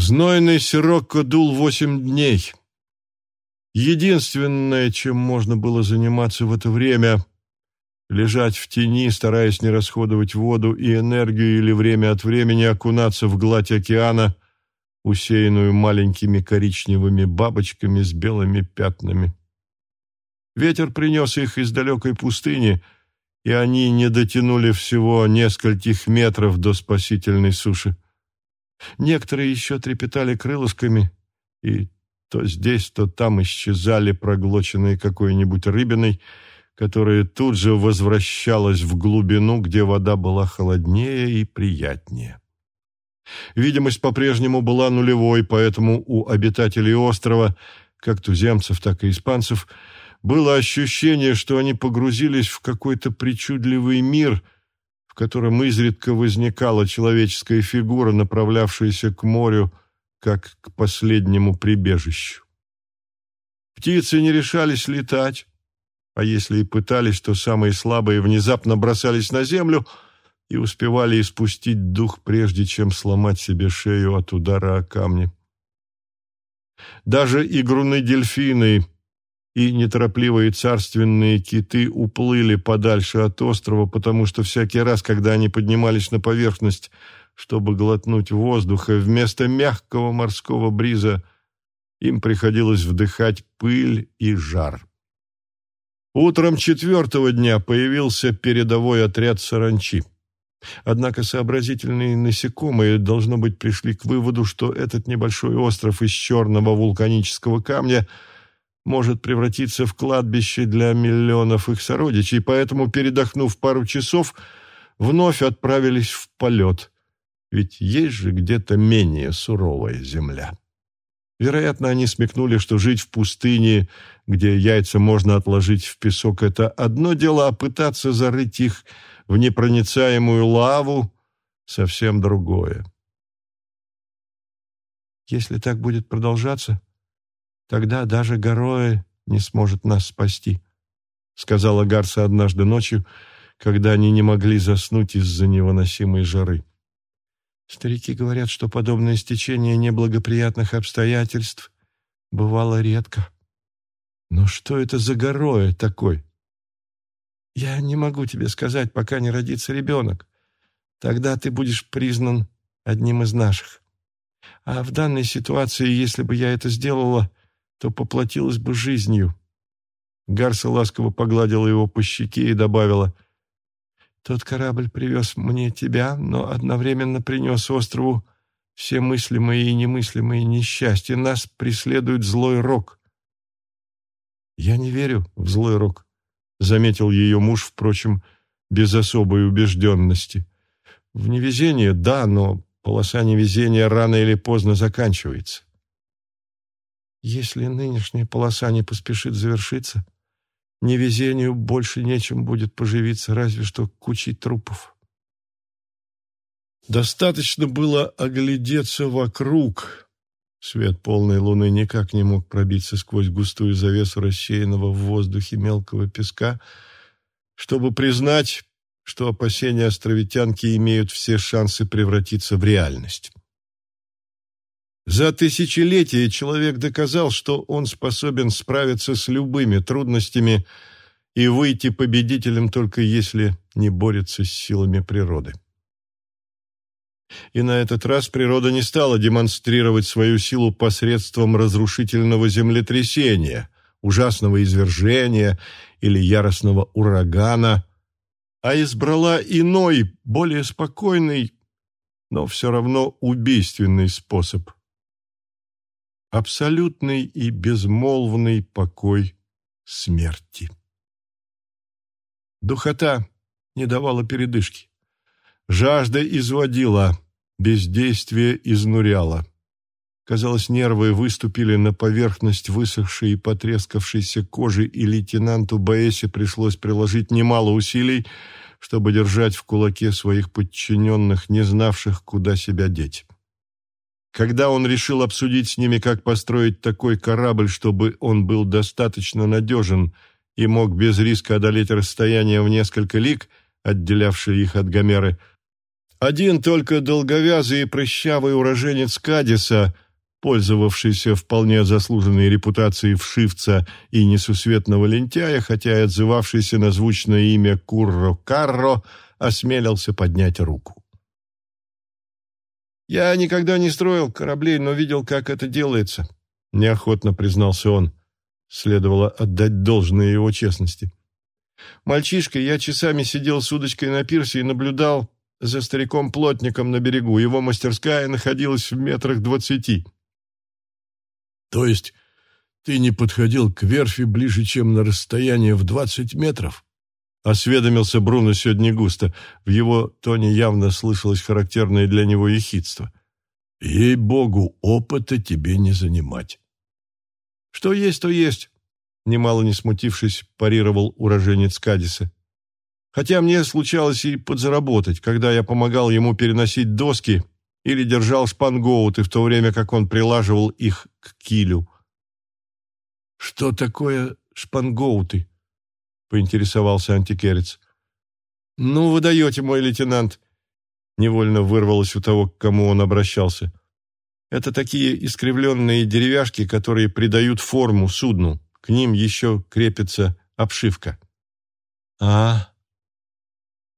Знойный сирокко дул восемь дней. Единственное, чем можно было заниматься в это время — лежать в тени, стараясь не расходовать воду и энергию или время от времени окунаться в гладь океана, усеянную маленькими коричневыми бабочками с белыми пятнами. Ветер принес их из далекой пустыни, и они не дотянули всего нескольких метров до спасительной суши. Некоторые еще трепетали крылышками и то здесь, то там исчезали, проглоченные какой-нибудь рыбиной, которая тут же возвращалась в глубину, где вода была холоднее и приятнее. Видимость по-прежнему была нулевой, поэтому у обитателей острова, как туземцев, так и испанцев, было ощущение, что они погрузились в какой-то причудливый мир, котором изредка возникала человеческая фигура, направлявшаяся к морю, как к последнему прибежищу. Птицы не решались летать, а если и пытались, то самые слабые внезапно бросались на землю и успевали испустить дух, прежде чем сломать себе шею от удара о камни. Даже игруны-дельфины и неторопливые царственные киты уплыли подальше от острова, потому что всякий раз, когда они поднимались на поверхность, чтобы глотнуть воздуха, вместо мягкого морского бриза им приходилось вдыхать пыль и жар. Утром четвертого дня появился передовой отряд саранчи. Однако сообразительные насекомые, должно быть, пришли к выводу, что этот небольшой остров из черного вулканического камня может превратиться в кладбище для миллионов их сородичей, поэтому, передохнув пару часов, вновь отправились в полет – ведь есть же где-то менее суровая земля. Вероятно, они смекнули, что жить в пустыне, где яйца можно отложить в песок, это одно дело, а пытаться зарыть их в непроницаемую лаву — совсем другое. Если так будет продолжаться, тогда даже Гороэ не сможет нас спасти, — сказала Гарса однажды ночью, когда они не могли заснуть из-за невыносимой жары. Старики говорят, что подобное стечение неблагоприятных обстоятельств бывало редко. Но что это за горой такой? Я не могу тебе сказать, пока не родится ребенок. Тогда ты будешь признан одним из наших. А в данной ситуации, если бы я это сделала, то поплатилась бы жизнью. Гарса ласково погладила его по щеке и добавила — тот корабль привез мне тебя, но одновременно принес острову все мыслимые и немыслимые несчастья. Нас преследует злой рок. Я не верю в злой рок, заметил ее муж, впрочем, без особой убежденности. В невезение, да, но полоса невезения рано или поздно заканчивается. Если нынешняя полоса не поспешит завершиться, Невезению больше нечем будет поживиться, разве что кучей трупов. Достаточно было оглядеться вокруг. Свет полной луны никак не мог пробиться сквозь густую завесу рассеянного в воздухе мелкого песка, чтобы признать, что опасения островитянки имеют все шансы превратиться в реальность. За тысячелетия человек доказал, что он способен справиться с любыми трудностями и выйти победителем только если не борется с силами природы. И на этот раз природа не стала демонстрировать свою силу посредством разрушительного землетрясения, ужасного извержения или яростного урагана, а избрала иной, более спокойный, но все равно убийственный способ – абсолютный и безмолвный покой смерти. Духота не давала передышки. Жажда изводила, бездействие изнуряло. Казалось, нервы выступили на поверхность высохшей и потрескавшейся кожи, и лейтенанту Боэсе пришлось приложить немало усилий, чтобы держать в кулаке своих подчиненных, не знавших, куда себя деть. Когда он решил обсудить с ними, как построить такой корабль, чтобы он был достаточно надежен и мог без риска одолеть расстояние в несколько лиг, отделявшее их от Гомеры, Один только долговязый и прыщавый уроженец Кадиса, пользовавшийся вполне заслуженной репутацией вшивца и несусветного лентяя, хотя и отзывавшийся на звучное имя Курро Карро, осмелился поднять руку. «Я никогда не строил кораблей, но видел, как это делается», — неохотно признался он. Следовало отдать должное его честности. Мальчишкой я часами сидел с удочкой на пирсе и наблюдал за стариком-плотником на берегу. Его мастерская находилась в метрах двадцати. То есть ты не подходил к верфи ближе, чем на расстояние в двадцать метров? Осведомился Бруно сегодня густо. В его тоне явно слышалось характерное для него ехидство. Ей-богу, опыта тебе не занимать. Что есть, то есть, немало не смутившись, парировал уроженец Кадиса. Хотя мне случалось и подзаработать, когда я помогал ему переносить доски или держал шпангоуты, в то время как он прилаживал их к килю. «Что такое шпангоуты?» — поинтересовался антикерец. «Ну, вы даете, мой лейтенант!» Невольно вырвалось у того, к кому он обращался. «Это такие искривленные деревяшки, которые придают форму судну. К ним еще крепится обшивка». «А,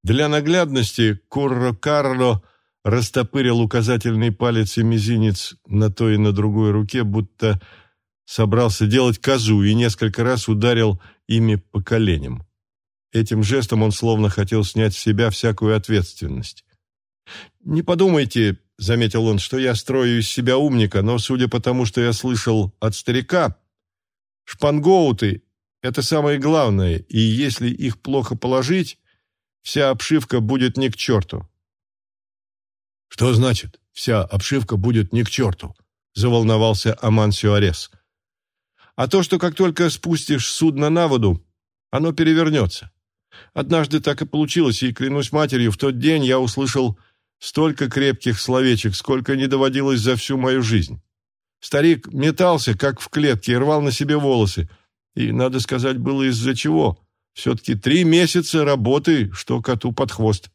для наглядности Курро Карло растопырил указательный палец и мизинец на той и на другой руке, будто собрался делать козу и несколько раз ударил ими по коленям. Этим жестом он словно хотел снять с себя всякую ответственность. «Не подумайте», — заметил он, — «что я строю из себя умника, но, судя по тому, что я слышал от старика, шпангоуты — это самое главное, и если их плохо положить, вся обшивка будет не к черту. «Что значит, вся обшивка будет не к черту?» — заволновался Амансио Арес. «А то, что как только спустишь судно на воду, оно перевернется. Однажды так и получилось, и, клянусь матерью, в тот день я услышал столько крепких словечек, сколько не доводилось за всю мою жизнь. Старик метался, как в клетке, и рвал на себе волосы. И, надо сказать, было из-за чего. Все-таки три месяца работы, что коту под хвост.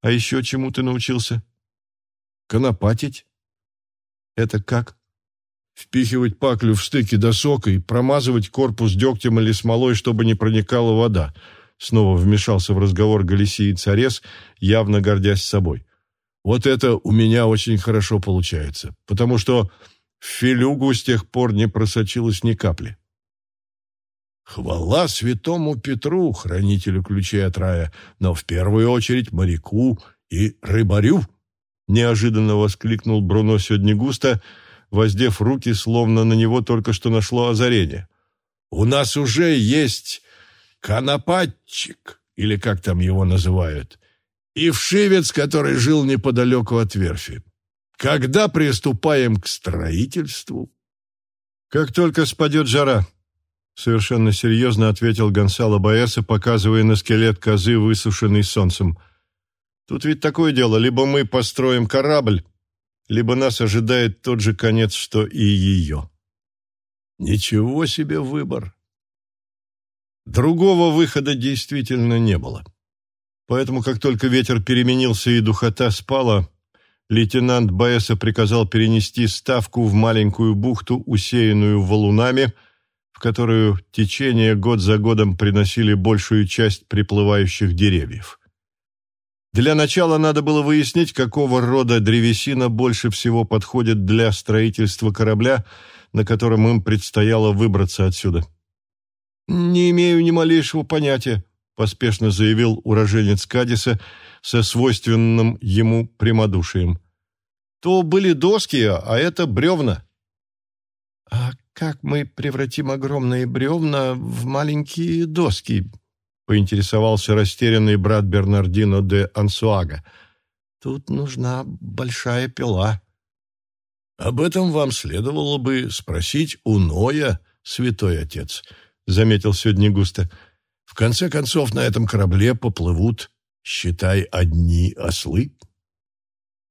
А еще чему ты научился? Конопатить. Это как? Впихивать паклю в стыки досок и промазывать корпус дегтем или смолой, чтобы не проникала вода. Снова вмешался в разговор Галисиец Арес, явно гордясь собой. Вот это у меня очень хорошо получается, потому что в филюгу с тех пор не просочилось ни капли. Хвала святому Петру, хранителю ключей от рая, но в первую очередь моряку и рыбарю, неожиданно воскликнул Бруно сегодня густо, воздев руки, словно на него только что нашло озарение. У нас уже есть конопатчик, или как там его называют, и вшивец, который жил неподалеку от верфи. Когда приступаем к строительству? Как только спадет жара, совершенно серьезно ответил Гонсало Баэса, показывая на скелет козы, высушенный солнцем. Тут ведь такое дело, либо мы построим корабль, либо нас ожидает тот же конец, что и ее. Ничего себе выбор. Другого выхода действительно не было. Поэтому, как только ветер переменился и духота спала, лейтенант Баэса приказал перенести ставку в маленькую бухту, усеянную валунами, в которую течение год за годом приносили большую часть приплывающих деревьев. Для начала надо было выяснить, какого рода древесина больше всего подходит для строительства корабля, на котором им предстояло выбраться отсюда. «Не имею ни малейшего понятия», — поспешно заявил уроженец Кадиса со свойственным ему прямодушием. «То были доски, а это бревна». «А как мы превратим огромные бревна в маленькие доски?» — поинтересовался растерянный брат Бернардино де Ансуага. «Тут нужна большая пила». «Об этом вам следовало бы спросить у Ноя, святой отец», — заметил сегодня густо. «В конце концов, на этом корабле поплывут, считай, одни ослы».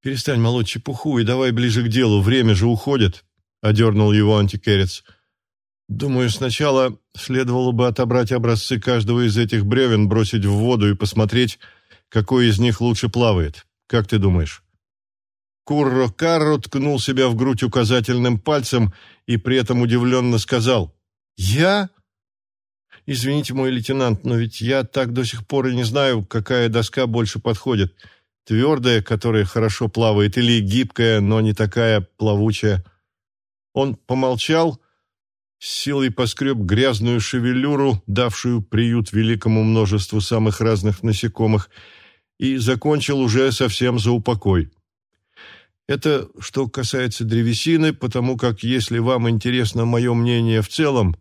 «Перестань молоть чепуху и давай ближе к делу, время же уходит», — одернул его антикерец. «Думаю, сначала следовало бы отобрать образцы каждого из этих бревен, бросить в воду и посмотреть, какой из них лучше плавает. Как ты думаешь? Курро Карро ткнул себя в грудь указательным пальцем и при этом удивленно сказал «Я?» «Извините, мой лейтенант, но ведь я так до сих пор и не знаю, какая доска больше подходит. Твердая, которая хорошо плавает, или гибкая, но не такая плавучая». Он помолчал, с силой поскреб грязную шевелюру, давшую приют великому множеству самых разных насекомых, и закончил уже совсем за упокой. Это что касается древесины, потому как, если вам интересно мое мнение в целом,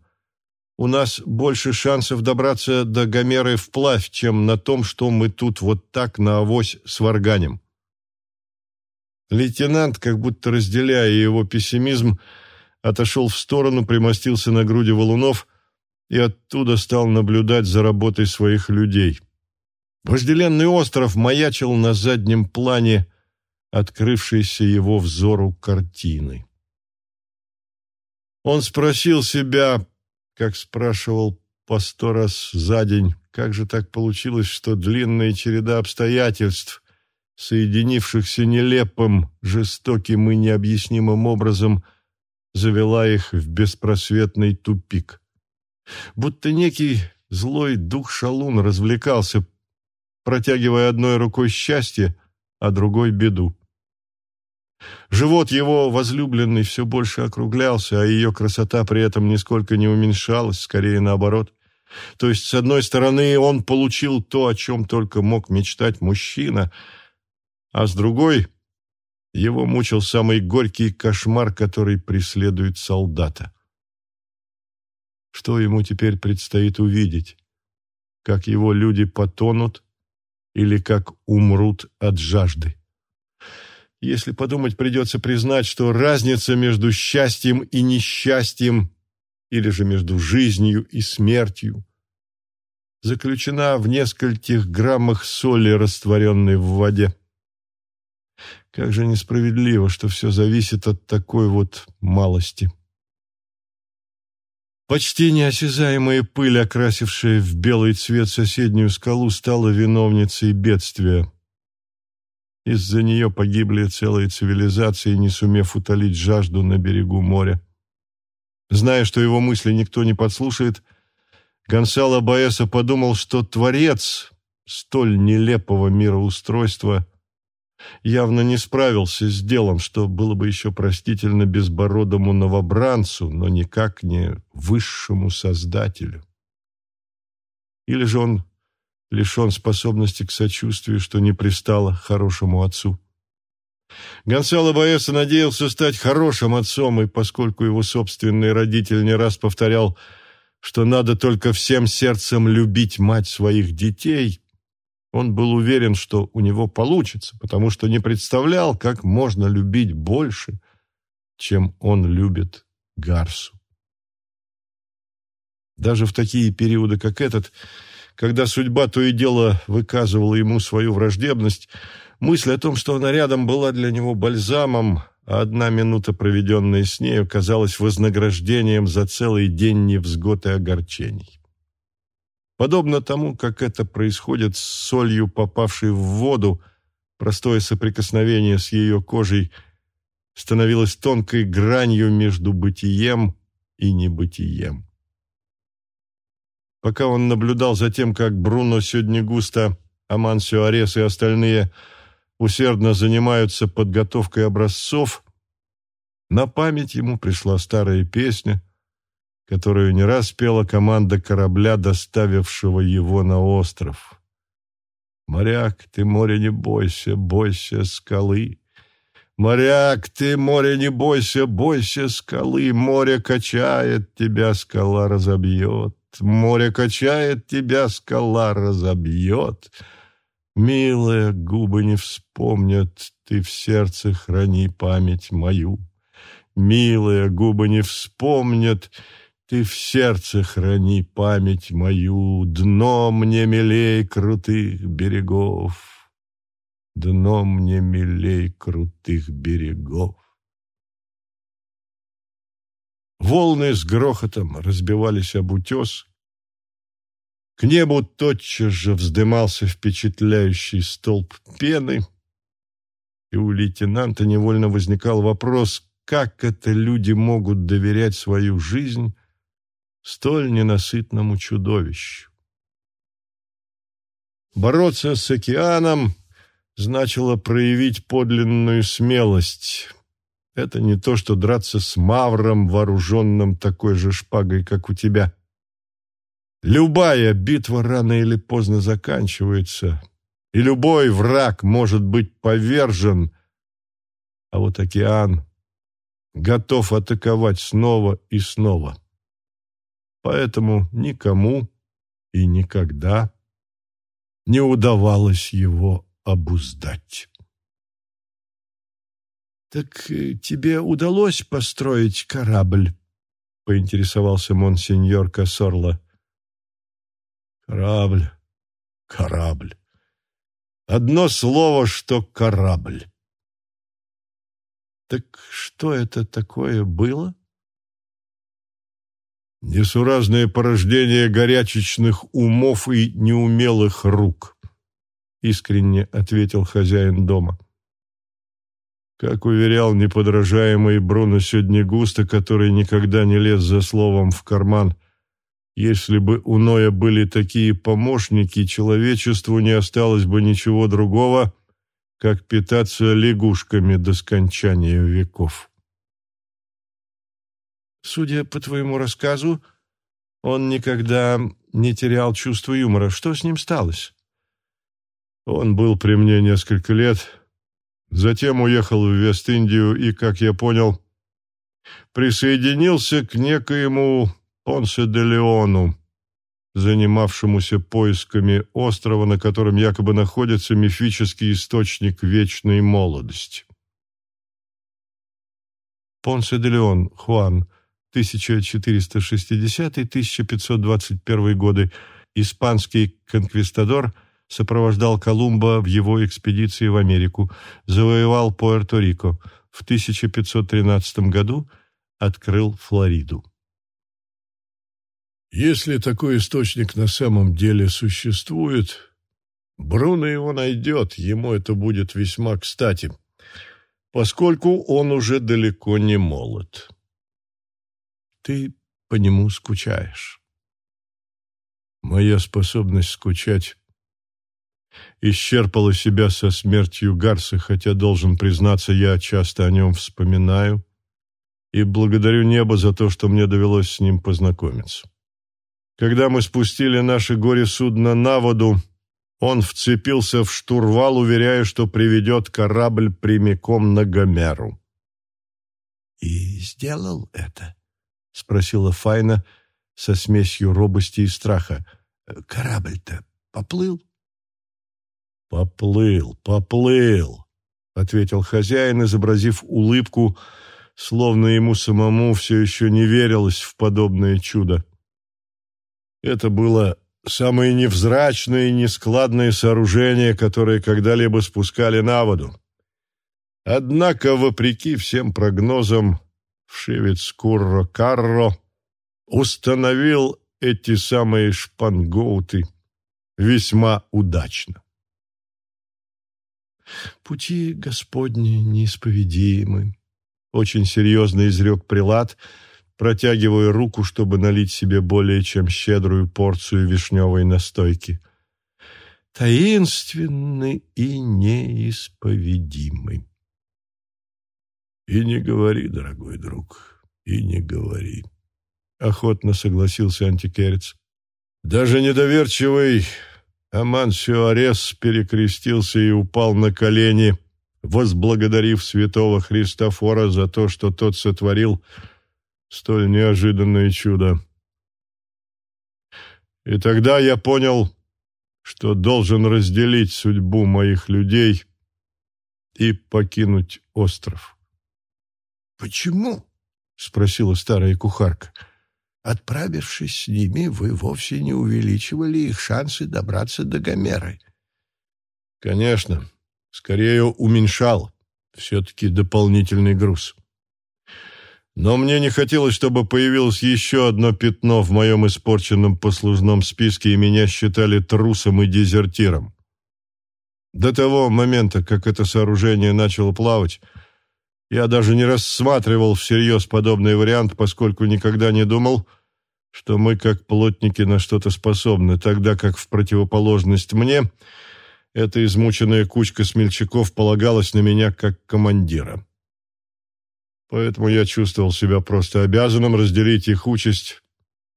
у нас больше шансов добраться до Гомеры вплавь, чем на том, что мы тут вот так на авось сварганим. Лейтенант, как будто разделяя его пессимизм, отошел в сторону, примостился на груди валунов и оттуда стал наблюдать за работой своих людей. Вожделенный остров маячил на заднем плане открывшейся его взору картины. Он спросил себя, как спрашивал по сто раз за день, как же так получилось, что длинная череда обстоятельств, соединившихся нелепым, жестоким и необъяснимым образом – завела их в беспросветный тупик. Будто некий злой дух-шалун развлекался, протягивая одной рукой счастье, а другой беду. Живот его возлюбленный все больше округлялся, а ее красота при этом нисколько не уменьшалась, скорее наоборот. То есть, с одной стороны, он получил то, о чем только мог мечтать мужчина, а с другой его мучил самый горький кошмар, который преследует солдата. Что ему теперь предстоит увидеть? Как его люди потонут или как умрут от жажды? Если подумать, придется признать, что разница между счастьем и несчастьем или же между жизнью и смертью заключена в нескольких граммах соли, растворенной в воде. Как же несправедливо, что все зависит от такой вот малости. Почти неосязаемая пыль, окрасившая в белый цвет соседнюю скалу, стала виновницей бедствия. Из-за нее погибли целые цивилизации, не сумев утолить жажду на берегу моря. Зная, что его мысли никто не подслушает, Гонсало Баэса подумал, что творец столь нелепого мироустройства явно не справился с делом, что было бы еще простительно безбородому новобранцу, но никак не высшему создателю. Или же он лишен способности к сочувствию, что не пристало хорошему отцу. Гонсало Баэса надеялся стать хорошим отцом, и поскольку его собственный родитель не раз повторял, что надо только всем сердцем любить мать своих детей, он был уверен, что у него получится, потому что не представлял, как можно любить больше, чем он любит Гарсу. Даже в такие периоды, как этот, когда судьба то и дело выказывала ему свою враждебность, мысль о том, что она рядом, была для него бальзамом, а одна минута, проведенная с нею, казалась вознаграждением за целый день невзгод и огорчений. Подобно тому, как это происходит с солью, попавшей в воду, простое соприкосновение с ее кожей становилось тонкой гранью между бытием и небытием. Пока он наблюдал за тем, как Бруно сегодня густо, Амансио Арес и остальные усердно занимаются подготовкой образцов, на память ему пришла старая песня, которую не раз пела команда корабля, доставившего его на остров. «Моряк, ты море не бойся, бойся скалы». «Моряк, ты море не бойся, бойся скалы, море качает, тебя скала разобьет, море качает, тебя скала разобьет». Милая, губы не вспомнят, ты в сердце храни память мою. Милая, губы не вспомнят, ты в сердце храни память мою, Дно мне милей крутых берегов, Дно мне милей крутых берегов. Волны с грохотом разбивались об утес. К небу тотчас же вздымался впечатляющий столб пены, и у лейтенанта невольно возникал вопрос, как это люди могут доверять свою жизнь столь ненасытному чудовищу. Бороться с океаном значило проявить подлинную смелость. Это не то, что драться с мавром, вооруженным такой же шпагой, как у тебя. Любая битва рано или поздно заканчивается, и любой враг может быть повержен, а вот океан готов атаковать снова и снова. Поэтому никому и никогда не удавалось его обуздать. «Так э, тебе удалось построить корабль?» — поинтересовался монсеньор Кассорло. «Корабль, корабль. Одно слово, что корабль». «Так что это такое было?» «Несуразное порождение горячечных умов и неумелых рук», — искренне ответил хозяин дома. Как уверял неподражаемый Бруно сегодня густо, который никогда не лез за словом в карман, если бы у Ноя были такие помощники, человечеству не осталось бы ничего другого, как питаться лягушками до скончания веков. Судя по твоему рассказу, он никогда не терял чувство юмора. Что с ним сталось? Он был при мне несколько лет, Затем уехал в Вест-Индию и, как я понял, присоединился к некоему Понсе де Леону, занимавшемуся поисками острова, на котором якобы находится мифический источник вечной молодости. Понсе де Леон, Хуан, 1460-1521 годы, испанский конквистадор – сопровождал Колумба в его экспедиции в Америку, завоевал Пуэрто-Рико, в 1513 году открыл Флориду. Если такой источник на самом деле существует, Бруно его найдет, ему это будет весьма кстати, поскольку он уже далеко не молод. Ты по нему скучаешь. Моя способность скучать исчерпала себя со смертью Гарса, хотя, должен признаться, я часто о нем вспоминаю и благодарю небо за то, что мне довелось с ним познакомиться. Когда мы спустили наше горе-судно на воду, он вцепился в штурвал, уверяя, что приведет корабль прямиком на Гомеру. «И сделал это?» — спросила Файна со смесью робости и страха. «Корабль-то поплыл?» «Поплыл, поплыл», — ответил хозяин, изобразив улыбку, словно ему самому все еще не верилось в подобное чудо. Это было самое невзрачное и нескладное сооружение, которое когда-либо спускали на воду. Однако, вопреки всем прогнозам, вшивец Курро Карро установил эти самые шпангоуты весьма удачно. Пути Господни неисповедимы, очень серьезно изрек прилад, протягивая руку, чтобы налить себе более чем щедрую порцию вишневой настойки. Таинственны и неисповедимы. И не говори, дорогой друг, и не говори. Охотно согласился антикерец. Даже недоверчивый Амансио Арес перекрестился и упал на колени, возблагодарив святого Христофора за то, что тот сотворил столь неожиданное чудо. И тогда я понял, что должен разделить судьбу моих людей и покинуть остров. «Почему?» — спросила старая кухарка. Отправившись с ними, вы вовсе не увеличивали их шансы добраться до Гомеры. Конечно, скорее уменьшал. Все-таки дополнительный груз. Но мне не хотелось, чтобы появилось еще одно пятно в моем испорченном послужном списке, и меня считали трусом и дезертиром. До того момента, как это сооружение начало плавать, я даже не рассматривал всерьез подобный вариант, поскольку никогда не думал, что мы, как плотники, на что-то способны, тогда как в противоположность мне эта измученная кучка смельчаков полагалась на меня как командира. Поэтому я чувствовал себя просто обязанным разделить их участь,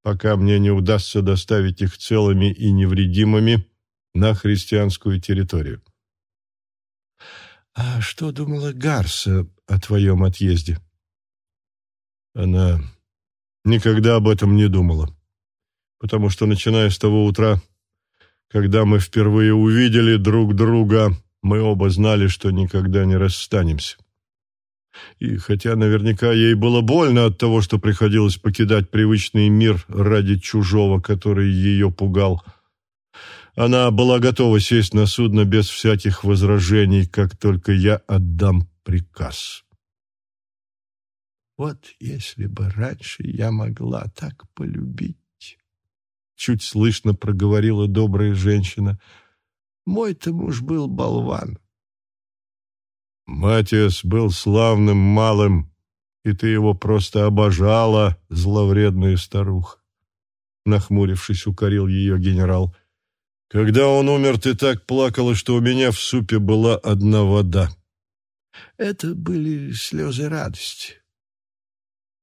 пока мне не удастся доставить их целыми и невредимыми на христианскую территорию. «А что думала Гарса о твоем отъезде?» Она никогда об этом не думала, потому что, начиная с того утра, когда мы впервые увидели друг друга, мы оба знали, что никогда не расстанемся. И хотя наверняка ей было больно от того, что приходилось покидать привычный мир ради чужого, который ее пугал, — она была готова сесть на судно без всяких возражений, как только я отдам приказ. Вот если бы раньше я могла так полюбить, чуть слышно проговорила добрая женщина. Мой-то муж был болван. Матиас был славным малым, и ты его просто обожала, зловредная старуха. Нахмурившись, укорил ее генерал. Когда он умер, ты так плакала, что у меня в супе была одна вода. Это были слезы радости.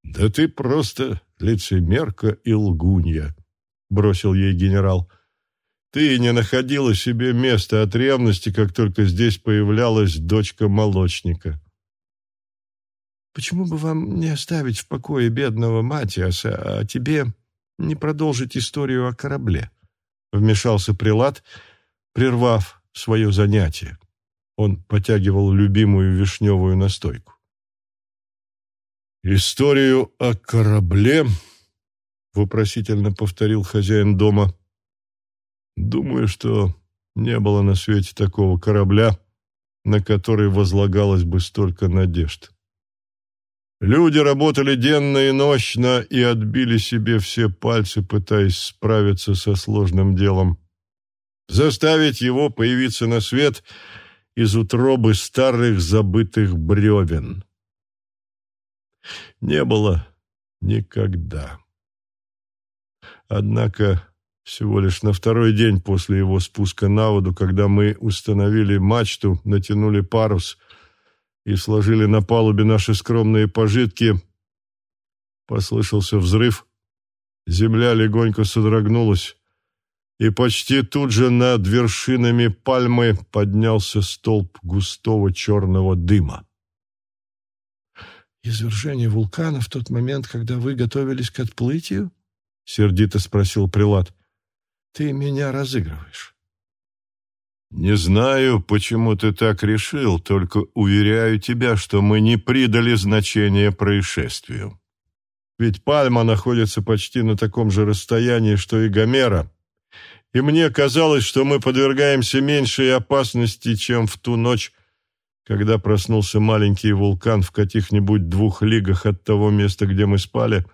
Да ты просто лицемерка и лгунья, бросил ей генерал. Ты не находила себе места от ревности, как только здесь появлялась дочка молочника. Почему бы вам не оставить в покое бедного Матиаса, а тебе не продолжить историю о корабле? вмешался прилад, прервав свое занятие. Он потягивал любимую вишневую настойку. «Историю о корабле?» — вопросительно повторил хозяин дома. «Думаю, что не было на свете такого корабля, на который возлагалось бы столько надежд. Люди работали денно и нощно и отбили себе все пальцы, пытаясь справиться со сложным делом. Заставить его появиться на свет из утробы старых забытых бревен. Не было никогда. Однако всего лишь на второй день после его спуска на воду, когда мы установили мачту, натянули парус — и сложили на палубе наши скромные пожитки. Послышался взрыв, земля легонько содрогнулась, и почти тут же над вершинами пальмы поднялся столб густого черного дыма. «Извержение вулкана в тот момент, когда вы готовились к отплытию?» — сердито спросил Прилад. «Ты меня разыгрываешь». «Не знаю, почему ты так решил, только уверяю тебя, что мы не придали значения происшествию. Ведь Пальма находится почти на таком же расстоянии, что и Гомера, и мне казалось, что мы подвергаемся меньшей опасности, чем в ту ночь, когда проснулся маленький вулкан в каких-нибудь двух лигах от того места, где мы спали,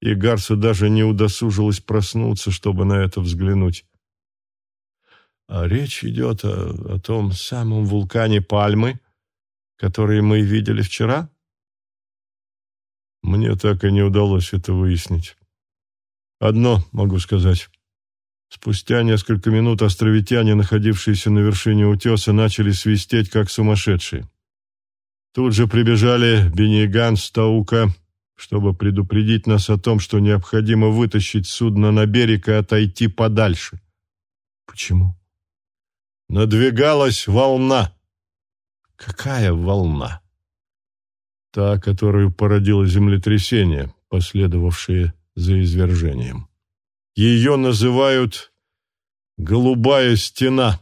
и Гарса даже не удосужилась проснуться, чтобы на это взглянуть. А речь идет о, о том самом вулкане Пальмы, который мы видели вчера? Мне так и не удалось это выяснить. Одно могу сказать. Спустя несколько минут островитяне, находившиеся на вершине утеса, начали свистеть, как сумасшедшие. Тут же прибежали Бениган с Таука, чтобы предупредить нас о том, что необходимо вытащить судно на берег и отойти подальше. Почему? Надвигалась волна. Какая волна? Та, которую породило землетрясение, последовавшее за извержением. Ее называют «голубая стена».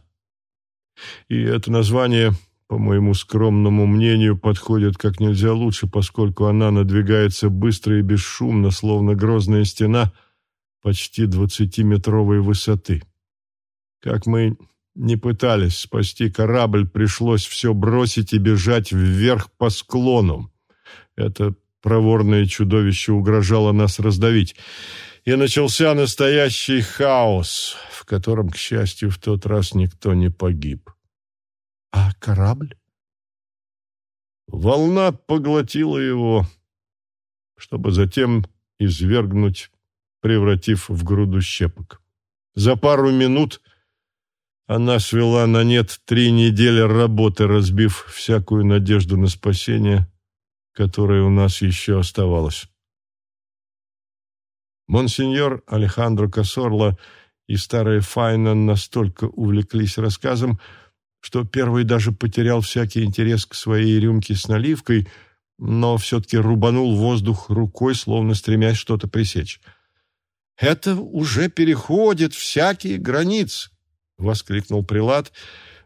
И это название, по моему скромному мнению, подходит как нельзя лучше, поскольку она надвигается быстро и бесшумно, словно грозная стена почти двадцатиметровой высоты. Как мы не пытались спасти корабль, пришлось все бросить и бежать вверх по склону. Это проворное чудовище угрожало нас раздавить. И начался настоящий хаос, в котором, к счастью, в тот раз никто не погиб. А корабль? Волна поглотила его, чтобы затем извергнуть, превратив в груду щепок. За пару минут она свела на нет три недели работы, разбив всякую надежду на спасение, которая у нас еще оставалась. Монсеньор Алехандро Кассорло и старая Файна настолько увлеклись рассказом, что первый даже потерял всякий интерес к своей рюмке с наливкой, но все-таки рубанул воздух рукой, словно стремясь что-то пресечь. «Это уже переходит всякие границы!» — воскликнул прилад,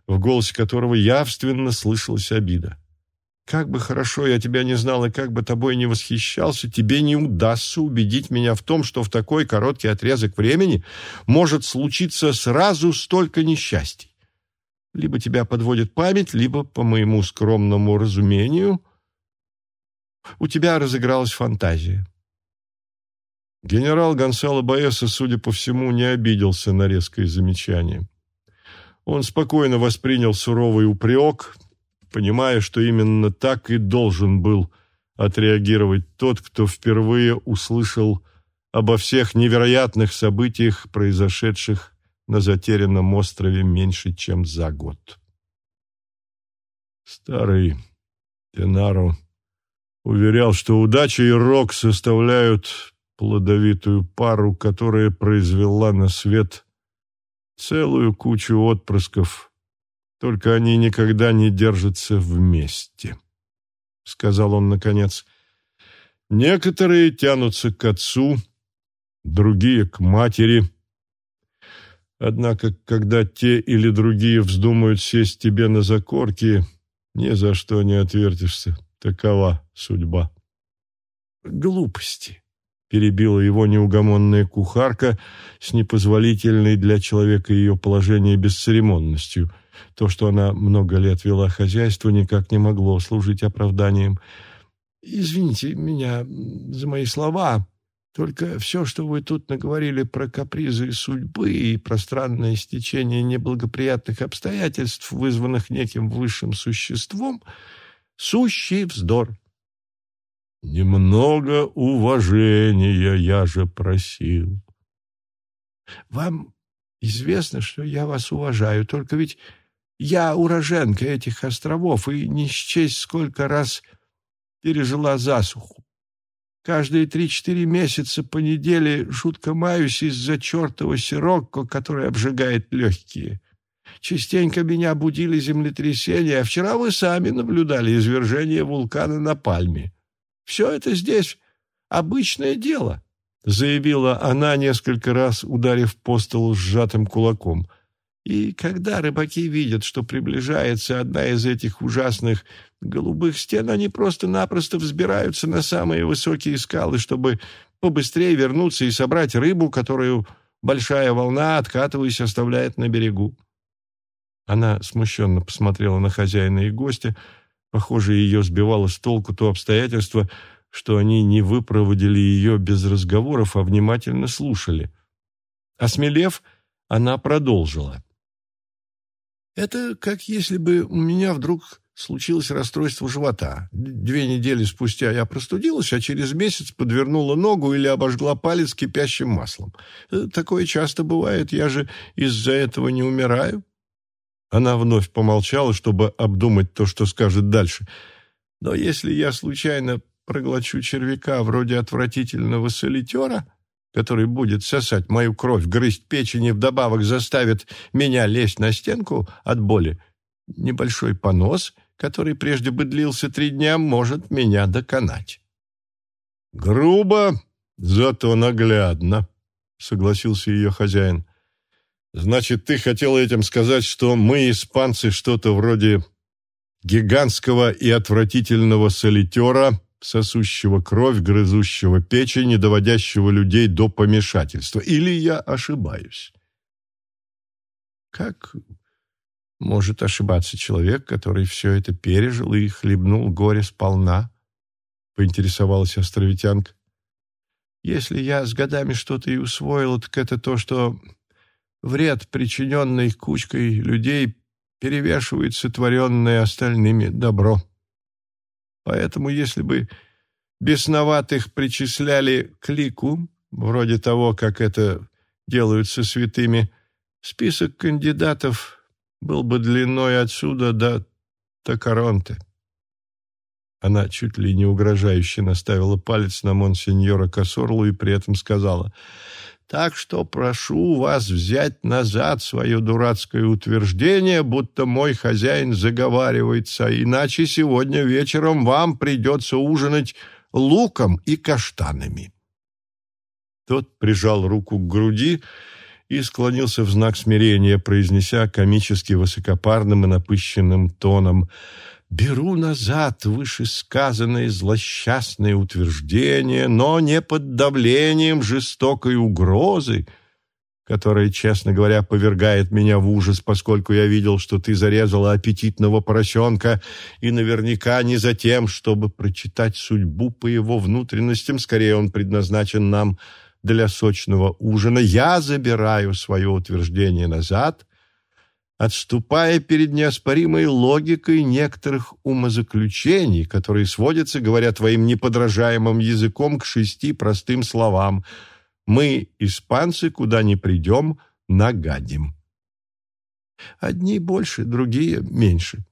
в голосе которого явственно слышалась обида. Как бы хорошо я тебя не знал и как бы тобой не восхищался, тебе не удастся убедить меня в том, что в такой короткий отрезок времени может случиться сразу столько несчастий. Либо тебя подводит память, либо, по моему скромному разумению, у тебя разыгралась фантазия. Генерал Гонсало Баэса, судя по всему, не обиделся на резкое замечание. Он спокойно воспринял суровый упрек – понимая, что именно так и должен был отреагировать тот, кто впервые услышал обо всех невероятных событиях, произошедших на затерянном острове меньше, чем за год. Старый Тенаро уверял, что удача и рок составляют плодовитую пару, которая произвела на свет целую кучу отпрысков только они никогда не держатся вместе, — сказал он наконец. Некоторые тянутся к отцу, другие — к матери. Однако, когда те или другие вздумают сесть тебе на закорки, ни за что не отвертишься. Такова судьба. Глупости, — перебила его неугомонная кухарка с непозволительной для человека ее положения бесцеремонностью — то, что она много лет вела хозяйство, никак не могло служить оправданием. «Извините меня за мои слова, только все, что вы тут наговорили про капризы судьбы и про странное стечение неблагоприятных обстоятельств, вызванных неким высшим существом, сущий вздор». «Немного уважения я же просил». «Вам известно, что я вас уважаю, только ведь я уроженка этих островов и не счесть сколько раз пережила засуху. Каждые три-четыре месяца по неделе жутко маюсь из-за чертова сирокко, который обжигает легкие. Частенько меня будили землетрясения, а вчера вы сами наблюдали извержение вулкана на Пальме. Все это здесь обычное дело, — заявила она, несколько раз ударив по столу сжатым кулаком — и когда рыбаки видят, что приближается одна из этих ужасных голубых стен, они просто-напросто взбираются на самые высокие скалы, чтобы побыстрее вернуться и собрать рыбу, которую большая волна, откатываясь, оставляет на берегу. Она смущенно посмотрела на хозяина и гостя. Похоже, ее сбивало с толку то обстоятельство, что они не выпроводили ее без разговоров, а внимательно слушали. Осмелев, она продолжила. Это как если бы у меня вдруг случилось расстройство живота. Две недели спустя я простудилась, а через месяц подвернула ногу или обожгла палец кипящим маслом. Э, такое часто бывает, я же из-за этого не умираю. Она вновь помолчала, чтобы обдумать то, что скажет дальше. Но если я случайно проглочу червяка вроде отвратительного солитера, который будет сосать мою кровь, грызть печень и вдобавок заставит меня лезть на стенку от боли, небольшой понос, который прежде бы длился три дня, может меня доконать. «Грубо, зато наглядно», — согласился ее хозяин. «Значит, ты хотел этим сказать, что мы, испанцы, что-то вроде гигантского и отвратительного солитера, сосущего кровь, грызущего печень и доводящего людей до помешательства. Или я ошибаюсь? Как может ошибаться человек, который все это пережил и хлебнул горе сполна? Поинтересовалась островитянка. Если я с годами что-то и усвоила, так это то, что вред, причиненный кучкой людей, перевешивает сотворенное остальными добро. Поэтому, если бы бесноватых причисляли к лику, вроде того, как это делают со святыми, список кандидатов был бы длиной отсюда до Токаронте. Она чуть ли не угрожающе наставила палец на монсеньора Косорлу и при этом сказала, «Так что прошу вас взять назад свое дурацкое утверждение, будто мой хозяин заговаривается, иначе сегодня вечером вам придется ужинать луком и каштанами». Тот прижал руку к груди и склонился в знак смирения, произнеся комически высокопарным и напыщенным тоном — Беру назад вышесказанные злосчастные утверждения, но не под давлением жестокой угрозы, которая, честно говоря, повергает меня в ужас, поскольку я видел, что ты зарезала аппетитного поросенка, и наверняка не за тем, чтобы прочитать судьбу по его внутренностям, скорее он предназначен нам для сочного ужина. Я забираю свое утверждение назад отступая перед неоспоримой логикой некоторых умозаключений, которые сводятся, говоря твоим неподражаемым языком, к шести простым словам «Мы, испанцы, куда ни придем, нагадим». Одни больше, другие меньше.